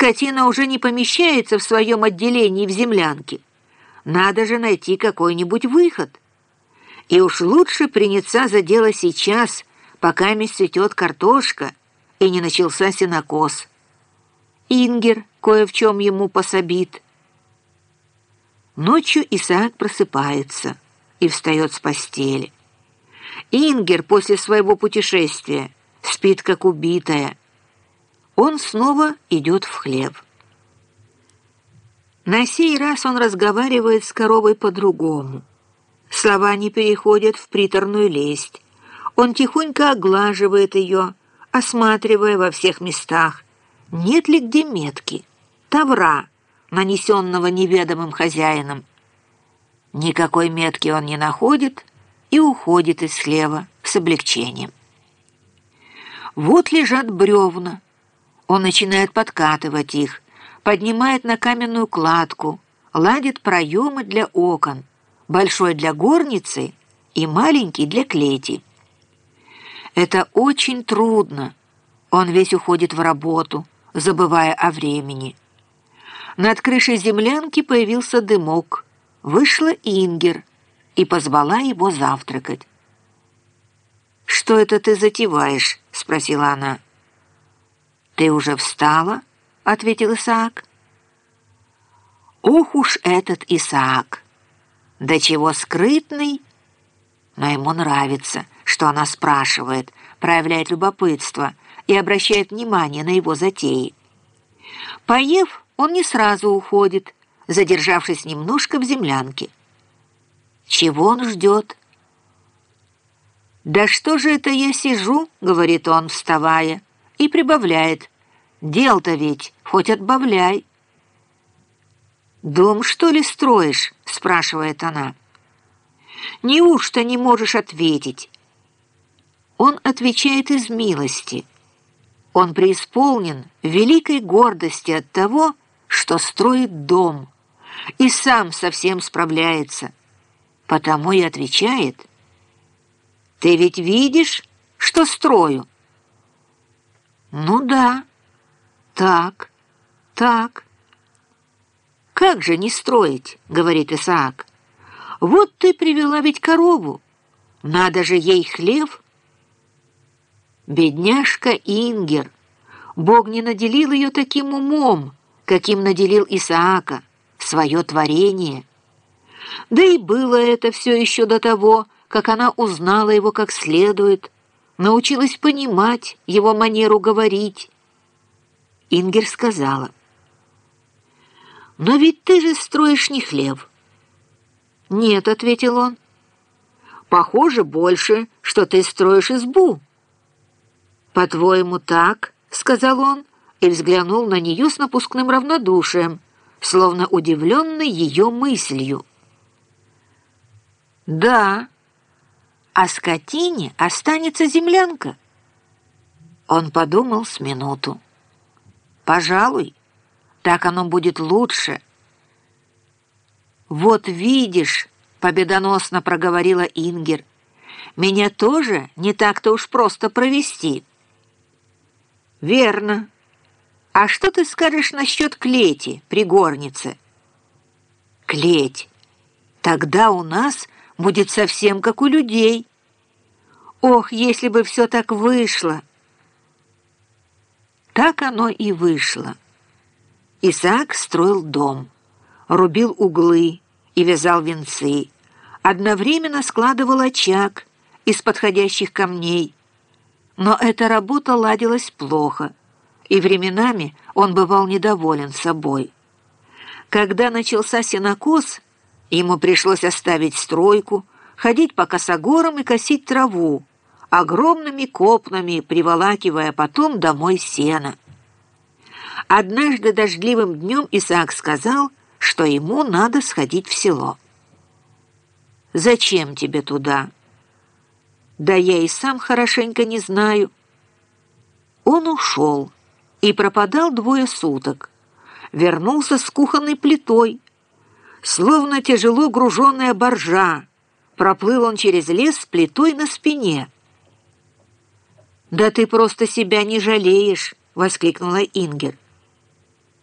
Скотина уже не помещается в своем отделении в землянке. Надо же найти какой-нибудь выход. И уж лучше приняться за дело сейчас, пока не цветет картошка и не начался сенокос. Ингер кое в чем ему пособит. Ночью Исаак просыпается и встает с постели. Ингер после своего путешествия спит как убитая. Он снова идет в хлеб. На сей раз он разговаривает с коровой по-другому. Слова не переходят в приторную лесть. Он тихонько оглаживает ее, осматривая во всех местах, нет ли где метки, тавра, нанесенного неведомым хозяином. Никакой метки он не находит и уходит из хлева с облегчением. Вот лежат бревна. Он начинает подкатывать их, поднимает на каменную кладку, ладит проемы для окон, большой для горницы и маленький для клети. Это очень трудно. Он весь уходит в работу, забывая о времени. Над крышей землянки появился дымок. Вышла Ингер и позвала его завтракать. «Что это ты затеваешь?» — спросила она. «Ты уже встала?» — ответил Исаак. «Ох уж этот Исаак! Да чего скрытный!» Но ему нравится, что она спрашивает, проявляет любопытство и обращает внимание на его затеи. Поев, он не сразу уходит, задержавшись немножко в землянке. Чего он ждет? «Да что же это я сижу?» — говорит он, вставая, и прибавляет. «Дел-то ведь хоть отбавляй». «Дом, что ли, строишь?» — спрашивает она. «Неужто не можешь ответить?» Он отвечает из милости. Он преисполнен великой гордости от того, что строит дом, и сам совсем справляется. Потому и отвечает, «Ты ведь видишь, что строю?» «Ну да, так, так». «Как же не строить?» — говорит Исаак. «Вот ты привела ведь корову. Надо же ей хлев». Бедняжка Ингер. Бог не наделил ее таким умом, каким наделил Исаака, свое творение. Да и было это все еще до того, как она узнала его как следует, научилась понимать его манеру говорить. Ингер сказала, «Но ведь ты же строишь не хлев». «Нет», — ответил он, «похоже больше, что ты строишь избу». «По-твоему, так?» — сказал он и взглянул на нее с напускным равнодушием, словно удивленный ее мыслью. «Да, а скотине останется землянка». Он подумал с минуту. «Пожалуй, так оно будет лучше». «Вот видишь», — победоносно проговорила Ингер, «меня тоже не так-то уж просто провести». «Верно. А что ты скажешь насчет клети при горнице?» «Клеть. Тогда у нас будет совсем как у людей. Ох, если бы все так вышло!» Так оно и вышло. Исаак строил дом, рубил углы и вязал венцы, одновременно складывал очаг из подходящих камней, но эта работа ладилась плохо, и временами он бывал недоволен собой. Когда начался сенокос, ему пришлось оставить стройку, ходить по косогорам и косить траву, огромными копнами приволакивая потом домой сено. Однажды дождливым днем Исаак сказал, что ему надо сходить в село. «Зачем тебе туда?» Да я и сам хорошенько не знаю. Он ушел и пропадал двое суток. Вернулся с кухонной плитой. Словно тяжело груженная боржа, проплыл он через лес с плитой на спине. «Да ты просто себя не жалеешь!» — воскликнула Ингер.